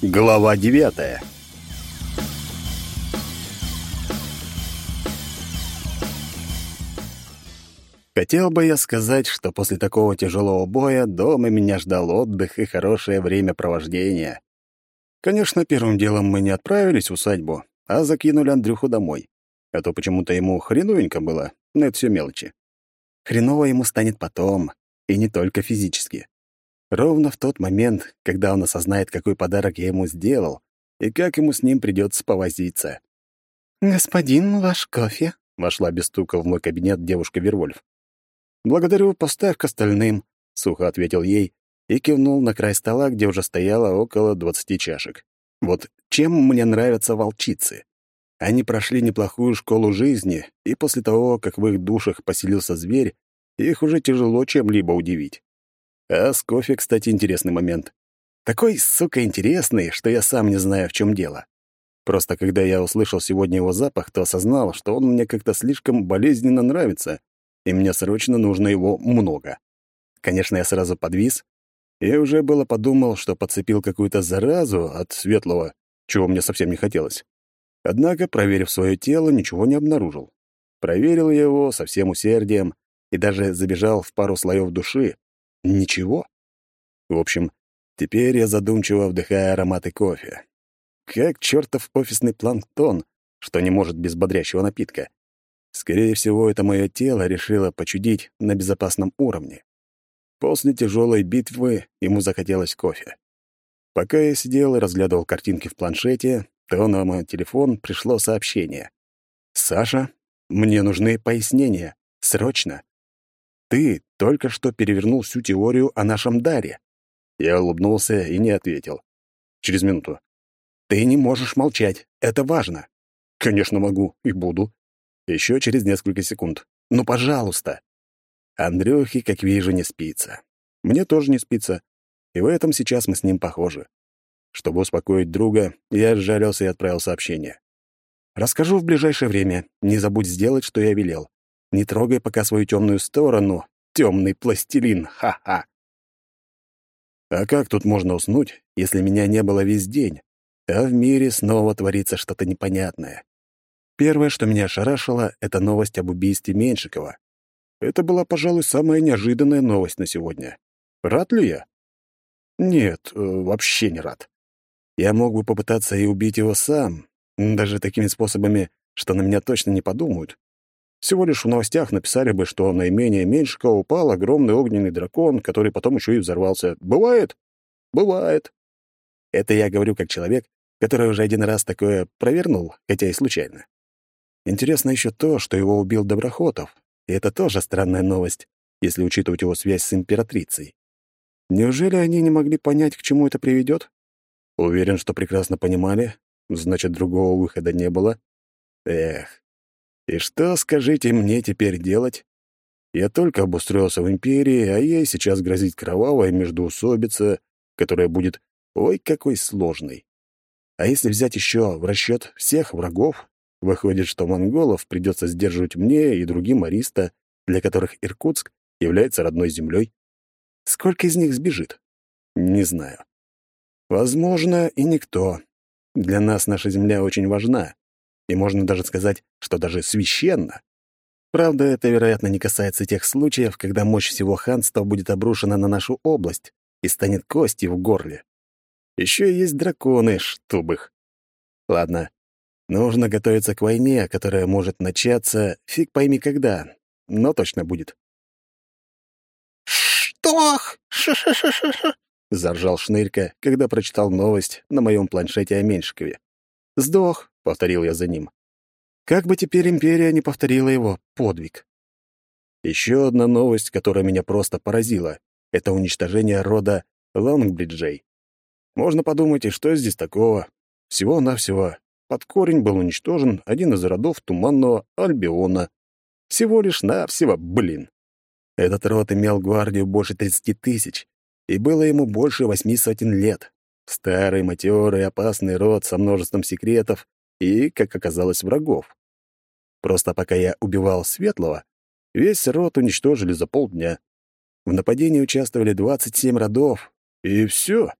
Глава девятая Хотел бы я сказать, что после такого тяжелого боя дома меня ждал отдых и хорошее времяпровождение. Конечно, первым делом мы не отправились в усадьбу, а закинули Андрюху домой. А то почему-то ему хреновенько было, но это все мелочи. Хреново ему станет потом, и не только физически. Ровно в тот момент, когда он осознает, какой подарок я ему сделал, и как ему с ним придется повозиться. «Господин, ваш кофе?» — вошла без стука в мой кабинет девушка Вервольф. «Благодарю, поставь к остальным», — сухо ответил ей и кивнул на край стола, где уже стояло около двадцати чашек. «Вот чем мне нравятся волчицы? Они прошли неплохую школу жизни, и после того, как в их душах поселился зверь, их уже тяжело чем-либо удивить. А с кофе, кстати, интересный момент. Такой, сука, интересный, что я сам не знаю, в чем дело. Просто когда я услышал сегодня его запах, то осознал, что он мне как-то слишком болезненно нравится, и мне срочно нужно его много. Конечно, я сразу подвис, и уже было подумал, что подцепил какую-то заразу от светлого, чего мне совсем не хотелось. Однако, проверив свое тело, ничего не обнаружил. Проверил я его со всем усердием и даже забежал в пару слоев души, Ничего. В общем, теперь я задумчиво вдыхаю ароматы кофе. Как чертов офисный планктон, что не может без бодрящего напитка. Скорее всего, это мое тело решило почудить на безопасном уровне. После тяжелой битвы ему захотелось кофе. Пока я сидел и разглядывал картинки в планшете, то на мой телефон пришло сообщение. «Саша, мне нужны пояснения. Срочно. Ты только что перевернул всю теорию о нашем даре. Я улыбнулся и не ответил. Через минуту. Ты не можешь молчать. Это важно. Конечно, могу и буду. Еще через несколько секунд. Ну, пожалуйста. Андрюхе, как вижу, не спится. Мне тоже не спится. И в этом сейчас мы с ним похожи. Чтобы успокоить друга, я сжалился и отправил сообщение. Расскажу в ближайшее время. Не забудь сделать, что я велел. Не трогай пока свою темную сторону. Темный пластилин, ха-ха. А как тут можно уснуть, если меня не было весь день, а в мире снова творится что-то непонятное? Первое, что меня ошарашило, — это новость об убийстве Меньшикова. Это была, пожалуй, самая неожиданная новость на сегодня. Рад ли я? Нет, э, вообще не рад. Я мог бы попытаться и убить его сам, даже такими способами, что на меня точно не подумают. Всего лишь в новостях написали бы, что на имение упал огромный огненный дракон, который потом еще и взорвался. Бывает? Бывает. Это я говорю как человек, который уже один раз такое провернул, хотя и случайно. Интересно еще то, что его убил Доброхотов, и это тоже странная новость, если учитывать его связь с императрицей. Неужели они не могли понять, к чему это приведет? Уверен, что прекрасно понимали, значит, другого выхода не было. Эх, и что, скажите, мне теперь делать? Я только обустроился в империи, а ей сейчас грозит кровавая междоусобица, которая будет ой какой сложной. А если взять еще в расчет всех врагов, выходит, что монголов придется сдерживать мне и другим ариста, для которых Иркутск является родной землей. Сколько из них сбежит? Не знаю. Возможно, и никто. Для нас наша земля очень важна и можно даже сказать, что даже священно. Правда, это, вероятно, не касается тех случаев, когда мощь всего ханства будет обрушена на нашу область и станет кости в горле. Еще есть драконы, чтоб их. Ладно, нужно готовиться к войне, которая может начаться фиг пойми когда, но точно будет. «Что? Ш-ш-ш-ш-ш!» — заржал Шнырька, когда прочитал новость на моем планшете о Меньшикове. «Сдох», — повторил я за ним. Как бы теперь империя не повторила его подвиг. Еще одна новость, которая меня просто поразила, — это уничтожение рода Лонгбриджей. Можно подумать, и что здесь такого? Всего-навсего. Под корень был уничтожен один из родов Туманного Альбиона. Всего лишь навсего, блин. Этот род имел гвардию больше тридцати тысяч, и было ему больше восьми сотен лет. Старый, матерый, опасный род со множеством секретов и, как оказалось, врагов. Просто пока я убивал Светлого, весь род уничтожили за полдня. В нападении участвовали 27 родов, и все.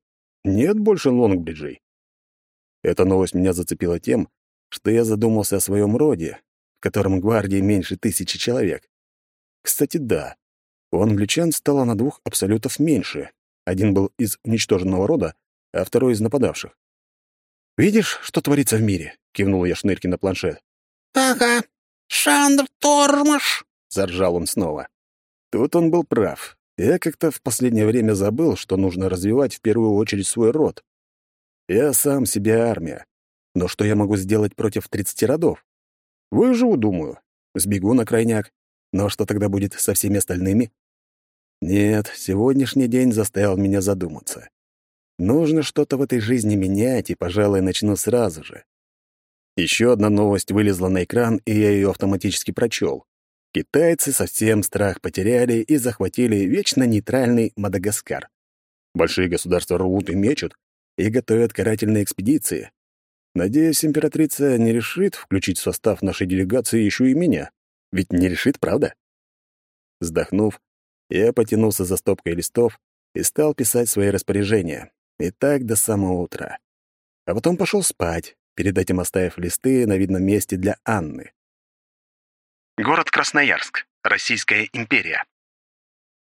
Нет больше лонгбриджей. Эта новость меня зацепила тем, что я задумался о своем роде, в котором гвардии меньше тысячи человек. Кстати, да, у англичан стало на двух абсолютов меньше. Один был из уничтоженного рода, а второй из нападавших. «Видишь, что творится в мире?» — кивнул я Шнырки на планшет. «Ага, Шандр Тормош!» — заржал он снова. Тут он был прав. Я как-то в последнее время забыл, что нужно развивать в первую очередь свой род. Я сам себе армия. Но что я могу сделать против тридцати родов? Выживу, думаю. Сбегу на крайняк. Но что тогда будет со всеми остальными? Нет, сегодняшний день заставил меня задуматься. Нужно что-то в этой жизни менять, и, пожалуй, начну сразу же. Еще одна новость вылезла на экран, и я ее автоматически прочел. Китайцы совсем страх потеряли и захватили вечно нейтральный Мадагаскар. Большие государства рвут и мечут и готовят карательные экспедиции. Надеюсь, императрица не решит включить в состав нашей делегации еще и меня. Ведь не решит, правда? Вздохнув, я потянулся за стопкой листов и стал писать свои распоряжения. И так до самого утра. А потом пошел спать, перед этим оставив листы на видном месте для Анны. Город Красноярск, Российская империя.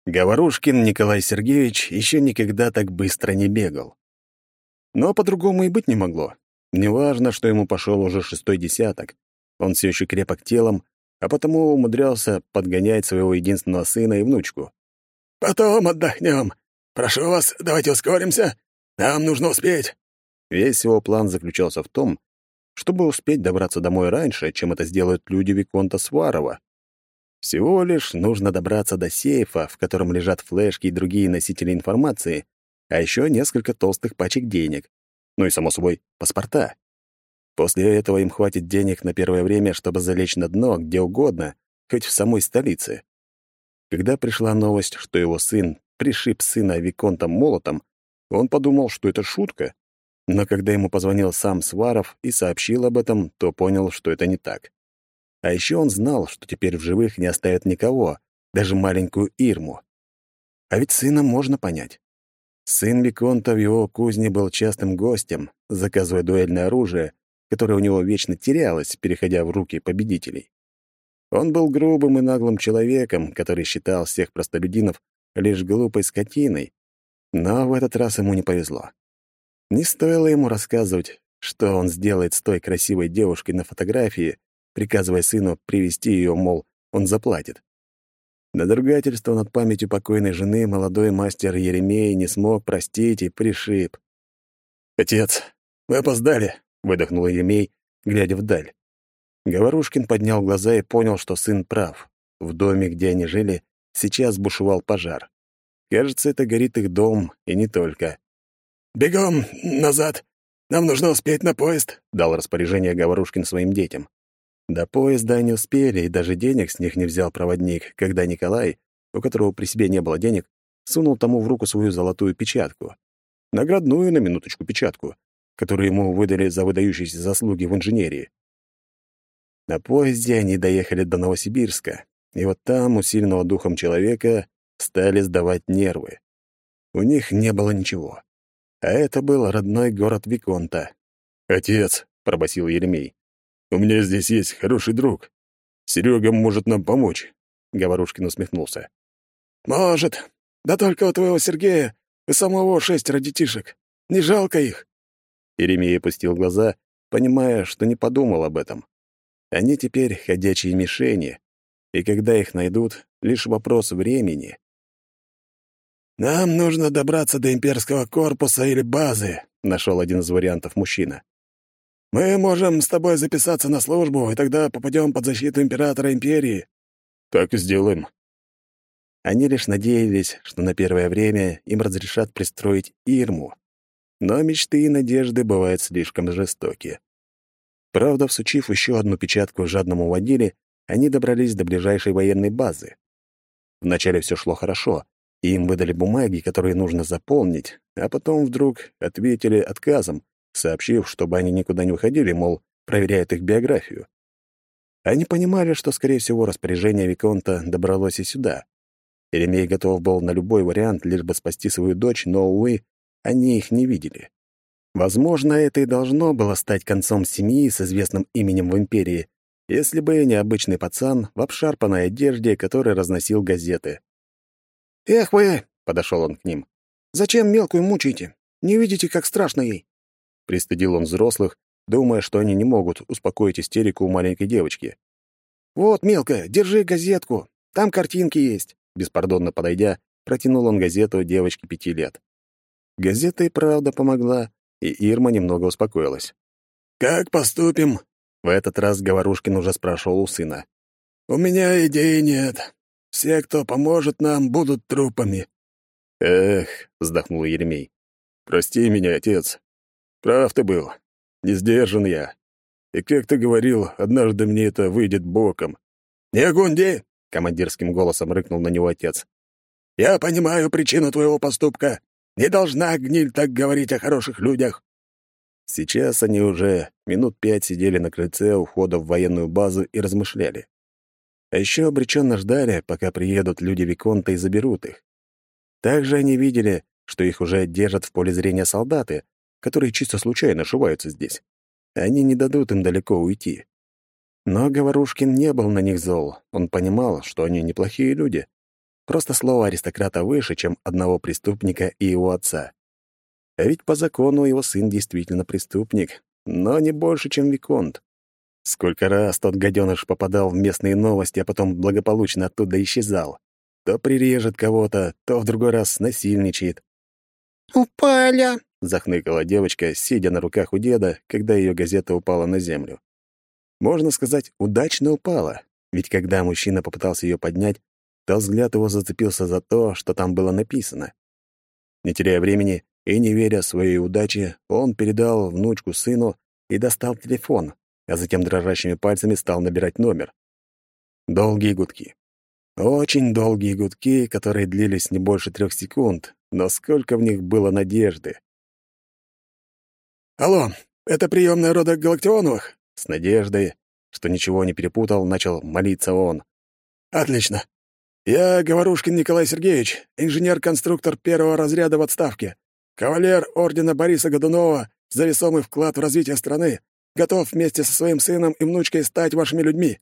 Говорушкин Николай Сергеевич еще никогда так быстро не бегал. Но по-другому и быть не могло. Неважно, что ему пошел уже шестой десяток. Он все еще крепок телом, а потому умудрялся подгонять своего единственного сына и внучку. «Потом отдохнем. Прошу вас, давайте ускоримся. Нам нужно успеть». Весь его план заключался в том, чтобы успеть добраться домой раньше, чем это сделают люди Виконта Сварова. Всего лишь нужно добраться до сейфа, в котором лежат флешки и другие носители информации, а еще несколько толстых пачек денег. Ну и, само собой, паспорта. После этого им хватит денег на первое время, чтобы залечь на дно где угодно, хоть в самой столице. Когда пришла новость, что его сын пришиб сына Виконтом молотом, он подумал, что это шутка, но когда ему позвонил сам Сваров и сообщил об этом, то понял, что это не так. А еще он знал, что теперь в живых не оставят никого, даже маленькую Ирму. А ведь сына можно понять. Сын Виконта в его кузне был частым гостем, заказывая дуэльное оружие, которое у него вечно терялось, переходя в руки победителей. Он был грубым и наглым человеком, который считал всех простолюдинов лишь глупой скотиной, но в этот раз ему не повезло. Не стоило ему рассказывать, что он сделает с той красивой девушкой на фотографии, приказывая сыну привести ее, мол, он заплатит. Надругательство над памятью покойной жены молодой мастер Еремей не смог простить и пришиб. «Отец, вы опоздали», — выдохнул Еремей, глядя вдаль. Говорушкин поднял глаза и понял, что сын прав. В доме, где они жили, сейчас бушевал пожар. Кажется, это горит их дом, и не только. «Бегом назад! Нам нужно успеть на поезд!» — дал распоряжение Говорушкин своим детям. До поезда они успели, и даже денег с них не взял проводник, когда Николай, у которого при себе не было денег, сунул тому в руку свою золотую печатку. Наградную, на минуточку, печатку, которую ему выдали за выдающиеся заслуги в инженерии. На поезде они доехали до Новосибирска, и вот там у сильного духом человека стали сдавать нервы. У них не было ничего. А это был родной город Виконта. «Отец», — пробасил Еремей, — «у меня здесь есть хороший друг. Серега может нам помочь», — Говорушкин усмехнулся. «Может. Да только у твоего Сергея и самого шестеро детишек. Не жалко их?» Еремей опустил глаза, понимая, что не подумал об этом. Они теперь ходячие мишени, и когда их найдут, лишь вопрос времени. «Нам нужно добраться до имперского корпуса или базы», — нашел один из вариантов мужчина. «Мы можем с тобой записаться на службу, и тогда попадем под защиту императора империи». «Так и сделаем». Они лишь надеялись, что на первое время им разрешат пристроить Ирму. Но мечты и надежды бывают слишком жестоки. Правда, всучив еще одну печатку жадному водиле, они добрались до ближайшей военной базы. Вначале все шло хорошо, им выдали бумаги, которые нужно заполнить, а потом вдруг ответили отказом, сообщив, чтобы они никуда не уходили, мол, проверяют их биографию. Они понимали, что, скорее всего, распоряжение Виконта добралось и сюда. Еремей готов был на любой вариант, лишь бы спасти свою дочь, но, увы, они их не видели. Возможно, это и должно было стать концом семьи с известным именем в империи, если бы не обычный пацан в обшарпанной одежде, который разносил газеты. «Эх вы!» — подошел он к ним. «Зачем мелкую мучаете? Не видите, как страшно ей?» Пристыдил он взрослых, думая, что они не могут успокоить истерику у маленькой девочки. «Вот, мелкая, держи газетку. Там картинки есть». Беспардонно подойдя, протянул он газету девочке пяти лет. Газета и правда помогла, и Ирма немного успокоилась. «Как поступим?» В этот раз Говорушкин уже спрашивал у сына. «У меня идеи нет. Все, кто поможет нам, будут трупами». «Эх», — вздохнул Еремей. «Прости меня, отец. Прав ты был. Не сдержан я. И как ты говорил, однажды мне это выйдет боком. «Не гунди!» — командирским голосом рыкнул на него отец. «Я понимаю причину твоего поступка. Не должна гниль так говорить о хороших людях». Сейчас они уже минут пять сидели на крыльце у входа в военную базу и размышляли. А еще обреченно ждали, пока приедут люди Виконта и заберут их. Также они видели, что их уже держат в поле зрения солдаты, которые чисто случайно шиваются здесь. Они не дадут им далеко уйти. Но Говорушкин не был на них зол. Он понимал, что они неплохие люди. Просто слово аристократа выше, чем одного преступника и его отца. А ведь по закону его сын действительно преступник, но не больше, чем Виконт. Сколько раз тот гаденыш попадал в местные новости, а потом благополучно оттуда исчезал. То прирежет кого-то, то в другой раз насильничает. «Упаля!» — захныкала девочка, сидя на руках у деда, когда ее газета упала на землю. Можно сказать, удачно упала, ведь когда мужчина попытался ее поднять, то взгляд его зацепился за то, что там было написано. Не теряя времени и не веря своей удаче, он передал внучку сыну и достал телефон, а затем дрожащими пальцами стал набирать номер. Долгие гудки. Очень долгие гудки, которые длились не больше трех секунд, но сколько в них было надежды. «Алло, это приемная рода Галактионовых?» С надеждой, что ничего не перепутал, начал молиться он. «Отлично. Я Говорушкин Николай Сергеевич, инженер-конструктор первого разряда в отставке, кавалер ордена Бориса Годунова за весомый вклад в развитие страны, готов вместе со своим сыном и внучкой стать вашими людьми».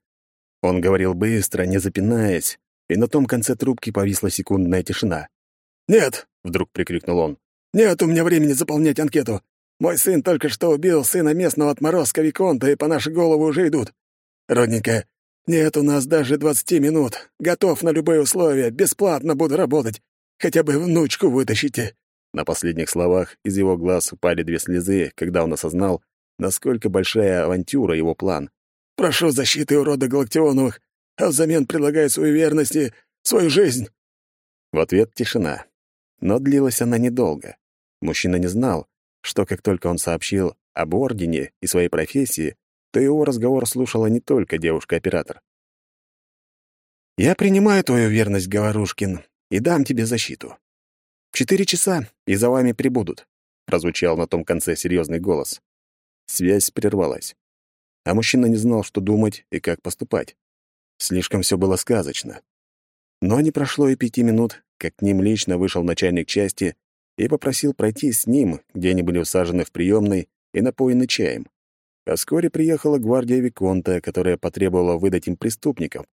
Он говорил быстро, не запинаясь, и на том конце трубки повисла секундная тишина. «Нет!» — вдруг прикрикнул он. «Нет у меня времени заполнять анкету. Мой сын только что убил сына местного отморозка Виконта, и по нашей голову уже идут. Родненькая, нет у нас даже двадцати минут. Готов на любые условия, бесплатно буду работать. Хотя бы внучку вытащите». На последних словах из его глаз упали две слезы, когда он осознал, насколько большая авантюра его план. «Прошу защиты у рода Галактионовых, а взамен предлагаю свою верность и свою жизнь». В ответ тишина. Но длилась она недолго. Мужчина не знал, что как только он сообщил об ордене и своей профессии, то его разговор слушала не только девушка-оператор. «Я принимаю твою верность, Говорушкин, и дам тебе защиту. Четыре часа, и за вами прибудут», — прозвучал на том конце серьезный голос. Связь прервалась. А мужчина не знал, что думать и как поступать. Слишком все было сказочно. Но не прошло и пяти минут, как к ним лично вышел начальник части и попросил пройти с ним, где они были усажены в приемной и напоены чаем. А вскоре приехала гвардия Виконта, которая потребовала выдать им преступников.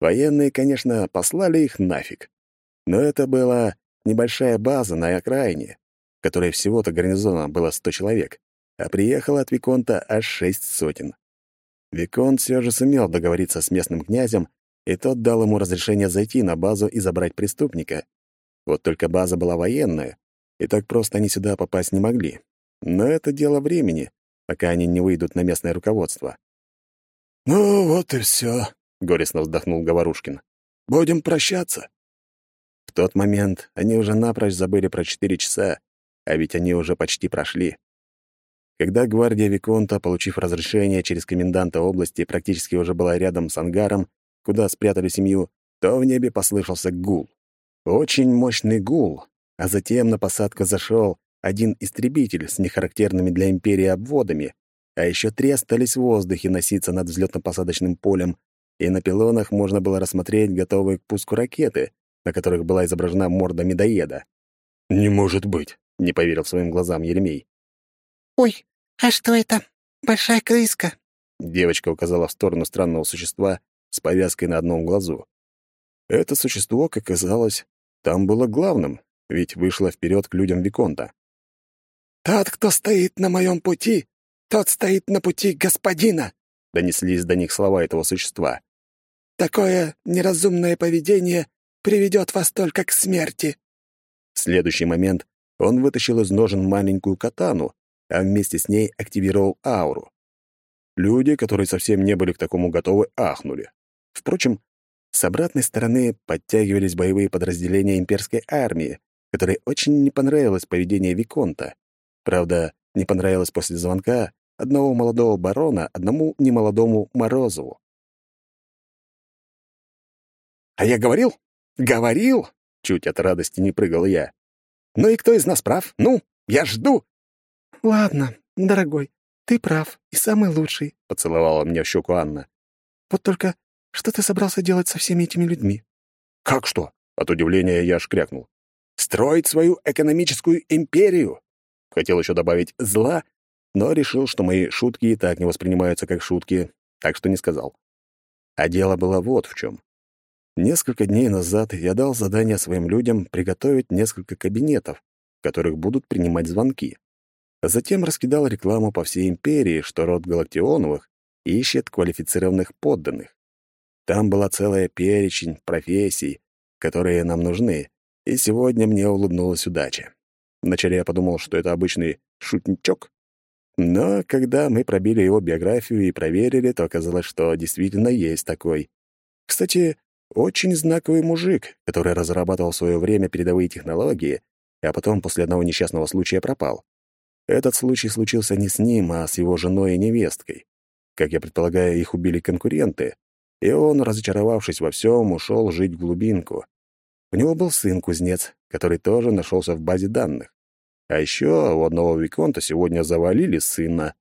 Военные, конечно, послали их нафиг. Но это была небольшая база на окраине, в которой всего-то гарнизона было сто человек, а приехало от Виконта аж шесть сотен. Виконт все же сумел договориться с местным князем, и тот дал ему разрешение зайти на базу и забрать преступника. Вот только база была военная, и так просто они сюда попасть не могли. Но это дело времени, пока они не выйдут на местное руководство. «Ну, вот и все, горестно вздохнул Говорушкин. «Будем прощаться». В тот момент они уже напрочь забыли про четыре часа, а ведь они уже почти прошли. Когда гвардия Виконта, получив разрешение через коменданта области, практически уже была рядом с ангаром, куда спрятали семью, то в небе послышался гул. Очень мощный гул, а затем на посадку зашел один истребитель с нехарактерными для империи обводами, а еще три остались в воздухе носиться над взлетно-посадочным полем, и на пилонах можно было рассмотреть готовые к пуску ракеты, на которых была изображена морда медоеда. «Не может быть!» — не поверил своим глазам Еремей. «Ой, а что это? Большая крыска?» Девочка указала в сторону странного существа с повязкой на одном глазу. Это существо, как оказалось, там было главным, ведь вышло вперед к людям Виконта. «Тот, кто стоит на моем пути, тот стоит на пути господина!» — донеслись до них слова этого существа. «Такое неразумное поведение приведет вас только к смерти!» В следующий момент он вытащил из ножен маленькую катану, а вместе с ней активировал ауру. Люди, которые совсем не были к такому готовы, ахнули. Впрочем, с обратной стороны подтягивались боевые подразделения имперской армии, которой очень не понравилось поведение Виконта. Правда, не понравилось после звонка одного молодого барона одному немолодому Морозову. «А я говорил? Говорил!» Чуть от радости не прыгал я. «Ну и кто из нас прав? Ну, я жду!» «Ладно, дорогой, ты прав и самый лучший», — поцеловала мне в щеку Анна. «Вот только что ты собрался делать со всеми этими людьми?» «Как что?» — от удивления я аж крякнул. «Строить свою экономическую империю!» Хотел еще добавить «зла», но решил, что мои шутки и так не воспринимаются как шутки, так что не сказал. А дело было вот в чем. Несколько дней назад я дал задание своим людям приготовить несколько кабинетов, в которых будут принимать звонки. Затем раскидал рекламу по всей империи, что род Галактионовых ищет квалифицированных подданных. Там была целая перечень профессий, которые нам нужны, и сегодня мне улыбнулась удача. Вначале я подумал, что это обычный шутничок, но когда мы пробили его биографию и проверили, то оказалось, что действительно есть такой. Кстати, очень знаковый мужик, который разрабатывал в свое время передовые технологии, а потом после одного несчастного случая пропал. Этот случай случился не с ним, а с его женой и невесткой. Как я предполагаю, их убили конкуренты, и он, разочаровавшись во всем, ушел жить в глубинку. У него был сын-кузнец, который тоже нашелся в базе данных. А еще у одного Виконта сегодня завалили сына.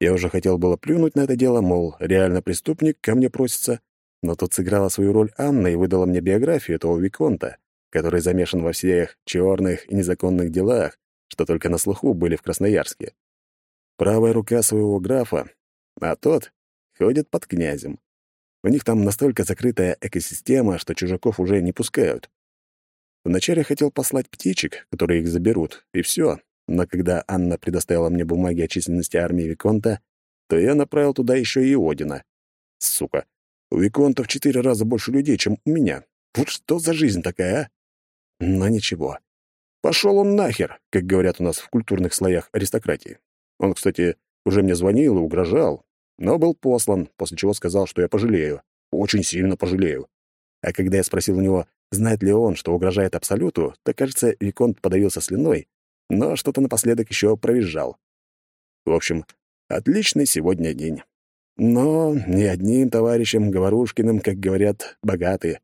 Я уже хотел было плюнуть на это дело, мол, реально преступник ко мне просится, но тут сыграла свою роль Анна и выдала мне биографию этого Виконта, который замешан во всех черных и незаконных делах, что только на слуху были в Красноярске. Правая рука своего графа, а тот ходит под князем. У них там настолько закрытая экосистема, что чужаков уже не пускают. Вначале хотел послать птичек, которые их заберут, и все. Но когда Анна предоставила мне бумаги о численности армии Виконта, то я направил туда еще и Одина. Сука, у Виконта в четыре раза больше людей, чем у меня. Вот что за жизнь такая, а? Но ничего. Пошел он нахер, как говорят у нас в культурных слоях аристократии. Он, кстати, уже мне звонил и угрожал, но был послан, после чего сказал, что я пожалею. Очень сильно пожалею. А когда я спросил у него, знает ли он, что угрожает Абсолюту, то, кажется, Виконт подавился слюной, но что-то напоследок еще провизжал. В общем, отличный сегодня день. Но не одним товарищем Говорушкиным, как говорят, богаты.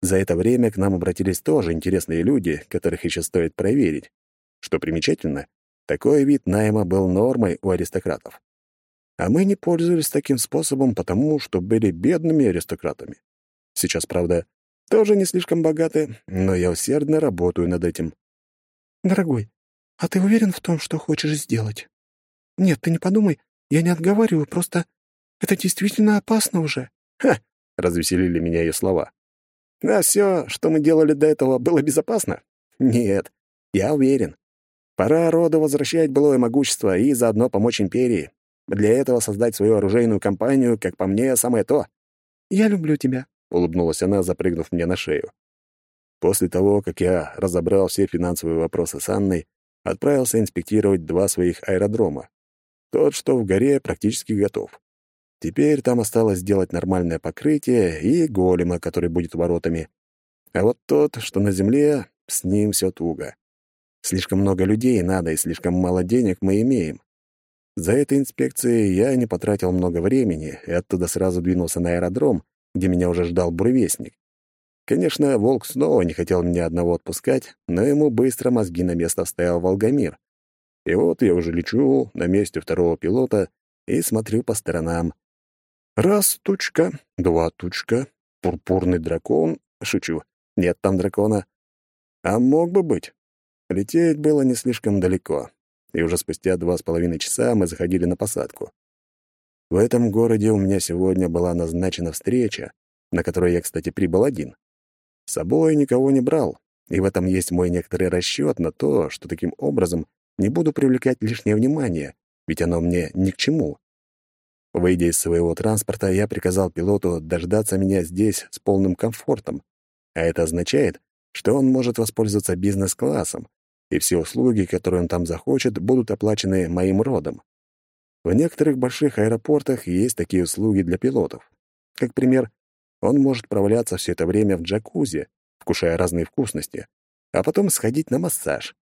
За это время к нам обратились тоже интересные люди, которых еще стоит проверить. Что примечательно, такой вид найма был нормой у аристократов. А мы не пользовались таким способом, потому что были бедными аристократами. Сейчас, правда, тоже не слишком богаты, но я усердно работаю над этим. «Дорогой, а ты уверен в том, что хочешь сделать? Нет, ты не подумай, я не отговариваю, просто это действительно опасно уже». «Ха!» — развеселили меня ее слова. А все, что мы делали до этого, было безопасно? Нет, я уверен. Пора роду возвращать былое могущество и заодно помочь империи. Для этого создать свою оружейную компанию, как по мне, самое то. «Я люблю тебя», — улыбнулась она, запрыгнув мне на шею. После того, как я разобрал все финансовые вопросы с Анной, отправился инспектировать два своих аэродрома. Тот, что в горе, практически готов. Теперь там осталось сделать нормальное покрытие и голема, который будет воротами. А вот тот, что на земле, с ним все туго. Слишком много людей надо, и слишком мало денег мы имеем. За этой инспекцией я не потратил много времени, и оттуда сразу двинулся на аэродром, где меня уже ждал буревестник. Конечно, Волк снова не хотел меня одного отпускать, но ему быстро мозги на место вставил Волгомир. И вот я уже лечу на месте второго пилота и смотрю по сторонам. Раз тучка, два тучка, пурпурный дракон. Шучу, нет там дракона. А мог бы быть. Лететь было не слишком далеко. и уже спустя два с половиной часа мы заходили на посадку. В этом городе у меня сегодня была назначена встреча, на которой я, кстати, прибыл один. С собой никого не брал, и в этом есть мой некоторый расчет на то, что таким образом не буду привлекать лишнее внимание, ведь оно мне ни к чему. Выйдя из своего транспорта, я приказал пилоту дождаться меня здесь с полным комфортом, а это означает, что он может воспользоваться бизнес-классом, и все услуги, которые он там захочет, будут оплачены моим родом. В некоторых больших аэропортах есть такие услуги для пилотов. Как пример, он может проваляться все это время в джакузи, вкушая разные вкусности, а потом сходить на массаж.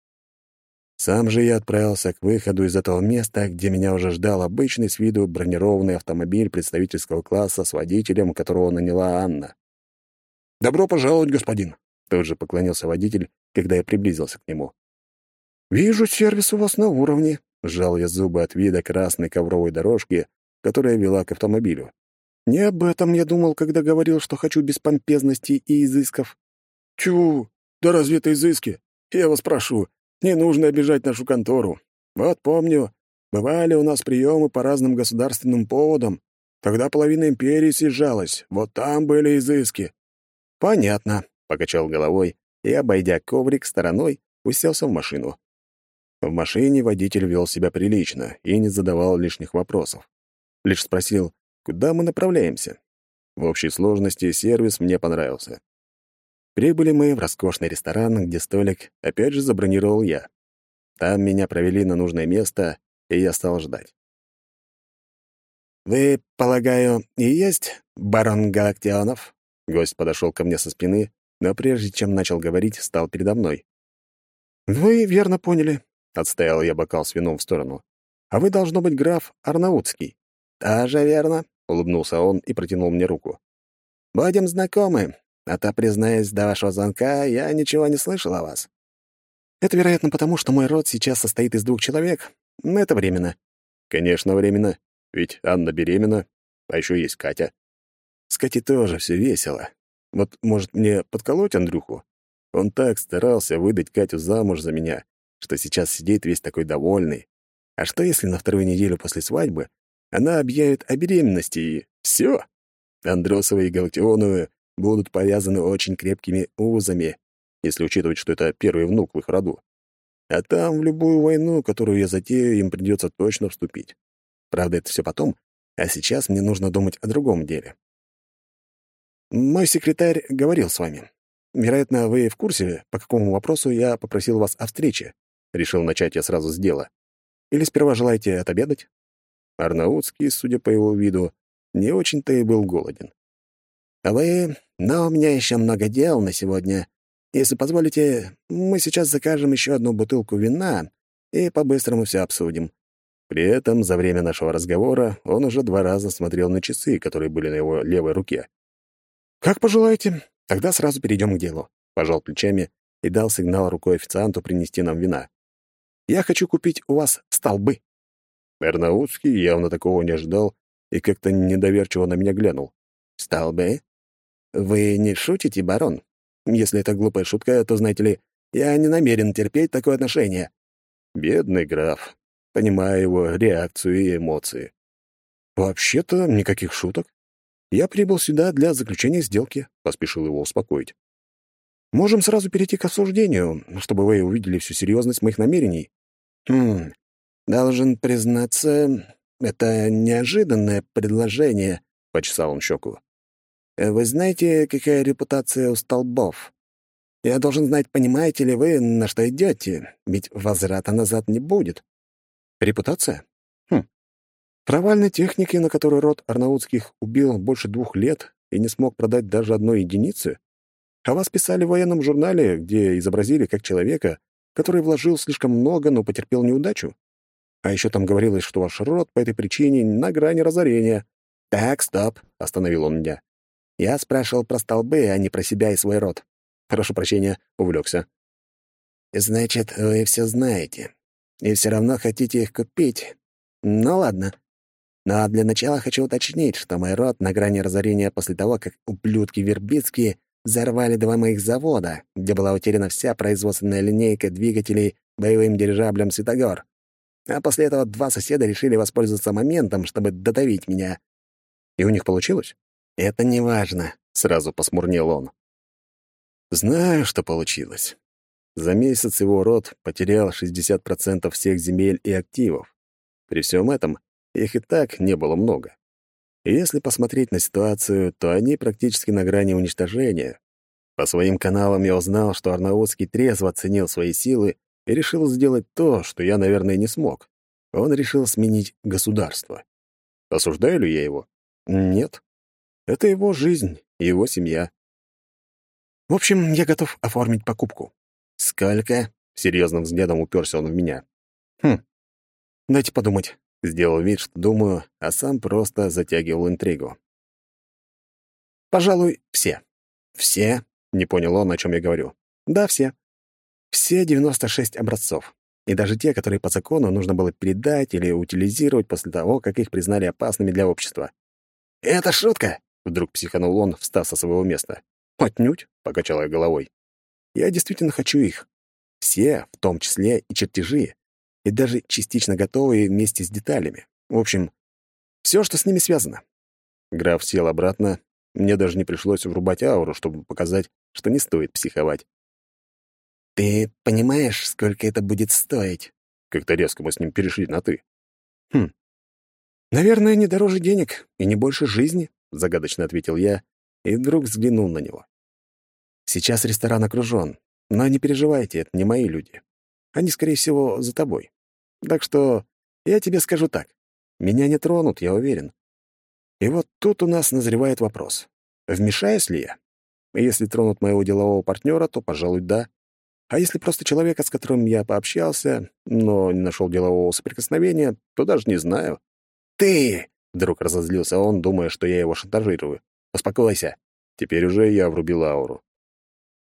Сам же я отправился к выходу из этого места, где меня уже ждал обычный с виду бронированный автомобиль представительского класса с водителем, которого наняла Анна. «Добро пожаловать, господин!» — тут же поклонился водитель, когда я приблизился к нему. «Вижу, сервис у вас на уровне», — сжал я зубы от вида красной ковровой дорожки, которая вела к автомобилю. «Не об этом я думал, когда говорил, что хочу без помпезности и изысков». «Чу, да разве это изыски? Я вас прошу, не нужно обижать нашу контору. Вот помню, бывали у нас приемы по разным государственным поводам. Тогда половина империи съезжалась, вот там были изыски». «Понятно», — покачал головой и, обойдя коврик стороной, уселся в машину. В машине водитель вел себя прилично и не задавал лишних вопросов. Лишь спросил, куда мы направляемся. В общей сложности сервис мне понравился. Прибыли мы в роскошный ресторан, где столик опять же забронировал я. Там меня провели на нужное место, и я стал ждать. «Вы, полагаю, и есть барон Галактионов?» Гость подошел ко мне со спины, но прежде чем начал говорить, стал передо мной. «Вы верно поняли», — отстоял я бокал с вином в сторону. «А вы, должно быть, граф Арнаутский». «Тоже верно», — улыбнулся он и протянул мне руку. «Будем знакомы. А то, признаюсь, до вашего звонка я ничего не слышал о вас. Это, вероятно, потому, что мой род сейчас состоит из двух человек. Но это временно. Конечно, временно. Ведь Анна беременна, а еще есть Катя. С Катей тоже все весело. Вот, может, мне подколоть Андрюху? Он так старался выдать Катю замуж за меня, что сейчас сидит весь такой довольный. А что, если на вторую неделю после свадьбы она объявит о беременности и все? Андросовы и Галактионовы будут повязаны очень крепкими узами, если учитывать, что это первый внук в их роду. А там в любую войну, которую я затею, им придется точно вступить. Правда, это все потом, а сейчас мне нужно думать о другом деле. Мой секретарь говорил с вами. Вероятно, вы в курсе, по какому вопросу я попросил вас о встрече. Решил начать я сразу с дела. Или сперва желаете отобедать? Арнаутский, судя по его виду, не очень-то и был голоден. «Вы... Но у меня еще много дел на сегодня. Если позволите, мы сейчас закажем еще одну бутылку вина и по-быстрому все обсудим». При этом за время нашего разговора он уже два раза смотрел на часы, которые были на его левой руке. «Как пожелаете. Тогда сразу перейдем к делу», — пожал плечами и дал сигнал рукой официанту принести нам вина. «Я хочу купить у вас столбы». Эрнаутский явно такого не ожидал и как-то недоверчиво на меня глянул. «Столбы? «Вы не шутите, барон? Если это глупая шутка, то, знаете ли, я не намерен терпеть такое отношение». Бедный граф. Понимаю его реакцию и эмоции. «Вообще-то никаких шуток. Я прибыл сюда для заключения сделки», — поспешил его успокоить. «Можем сразу перейти к осуждению, чтобы вы увидели всю серьезность моих намерений». «Хм, должен признаться, это неожиданное предложение», — почесал он щеку. Э, вы знаете, какая репутация у столбов? Я должен знать, понимаете ли вы, на что идете, ведь возврата назад не будет. Репутация? Хм. Провальной техники, на которой род Арнаутских убил больше двух лет и не смог продать даже одной единицы? А вас писали в военном журнале, где изобразили как человека, который вложил слишком много, но потерпел неудачу? А еще там говорилось, что ваш род по этой причине на грани разорения. «Так, стоп», — остановил он меня. Я спрашивал про столбы, а не про себя и свой род. Прошу прощения, увлекся. Значит, вы все знаете. И все равно хотите их купить. Ну ладно. Но для начала хочу уточнить, что мой род на грани разорения после того, как ублюдки Вербицкие взорвали два моих завода, где была утеряна вся производственная линейка двигателей боевым дирижаблем «Светогор». А после этого два соседа решили воспользоваться моментом, чтобы додавить меня. И у них получилось? Это не важно, сразу посмурнел он. Знаю, что получилось. За месяц его род потерял 60% всех земель и активов. При всем этом их и так не было много. Если посмотреть на ситуацию, то они практически на грани уничтожения. По своим каналам я узнал, что Арнаутский трезво оценил свои силы и решил сделать то, что я, наверное, не смог. Он решил сменить государство. Осуждаю ли я его? Нет. Это его жизнь, его семья. В общем, я готов оформить покупку. Сколько? Серьезным взглядом уперся он в меня. Хм. Дайте подумать. Сделал вид, что думаю, а сам просто затягивал интригу. Пожалуй, все. Все? Не понял он, о чем я говорю. Да, все. Все 96 образцов. И даже те, которые по закону нужно было передать или утилизировать после того, как их признали опасными для общества. «Это шутка!» — вдруг психанул он, встав со своего места. «Отнюдь!» — покачал я головой. «Я действительно хочу их. Все, в том числе и чертежи, и даже частично готовые вместе с деталями. В общем, все, что с ними связано». Граф сел обратно. Мне даже не пришлось врубать ауру, чтобы показать, что не стоит психовать. «Ты понимаешь, сколько это будет стоить?» Как-то резко мы с ним перешли на «ты». «Хм. Наверное, не дороже денег и не больше жизни», — загадочно ответил я и вдруг взглянул на него. «Сейчас ресторан окружен, но не переживайте, это не мои люди. Они, скорее всего, за тобой. Так что я тебе скажу так. Меня не тронут, я уверен. И вот тут у нас назревает вопрос. Вмешаюсь ли я? Если тронут моего делового партнера, то, пожалуй, да. А если просто человека, с которым я пообщался, но не нашел делового соприкосновения, то даже не знаю. «Ты!» — вдруг разозлился он, думая, что я его шантажирую. «Успокойся». Теперь уже я врубил ауру.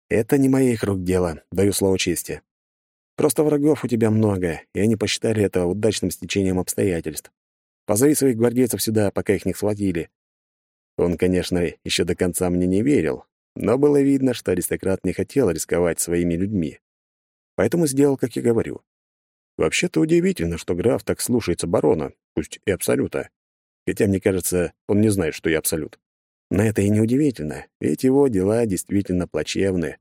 «Это не моих рук дело, даю слово чести. Просто врагов у тебя много, и они посчитали это удачным стечением обстоятельств. Позови своих гвардейцев сюда, пока их не схватили». Он, конечно, еще до конца мне не верил, но было видно, что аристократ не хотел рисковать своими людьми. Поэтому сделал, как я говорю. Вообще-то удивительно, что граф так слушается барона, пусть и абсолюта. Хотя, мне кажется, он не знает, что я абсолют. Но это и не удивительно, ведь его дела действительно плачевны.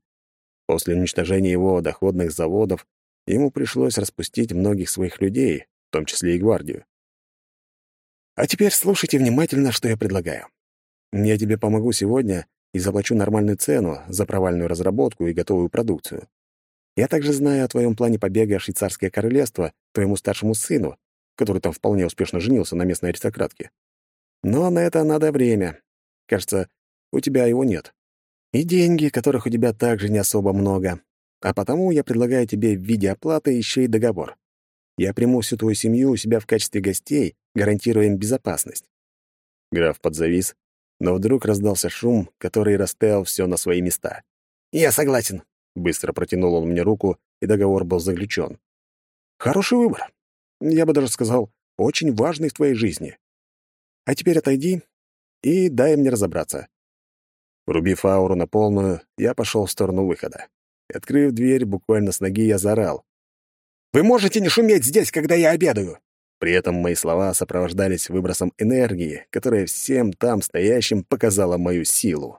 После уничтожения его доходных заводов ему пришлось распустить многих своих людей, в том числе и гвардию. А теперь слушайте внимательно, что я предлагаю. Я тебе помогу сегодня и заплачу нормальную цену за провальную разработку и готовую продукцию. Я также знаю о твоем плане побега в швейцарское королевство твоему старшему сыну, который там вполне успешно женился на местной аристократке. Но на это надо время. Кажется, у тебя его нет. И деньги, которых у тебя также не особо много. А потому я предлагаю тебе в виде оплаты еще и договор. Я приму всю твою семью у себя в качестве гостей, гарантируя им безопасность». Граф подзавис, но вдруг раздался шум, который расставил все на свои места. «Я согласен», — быстро протянул он мне руку, и договор был заключен. «Хороший выбор. Я бы даже сказал, очень важный в твоей жизни. А теперь отойди и дай мне разобраться». Врубив ауру на полную, я пошел в сторону выхода. Открыв дверь, буквально с ноги я заорал. «Вы можете не шуметь здесь, когда я обедаю!» При этом мои слова сопровождались выбросом энергии, которая всем там стоящим показала мою силу.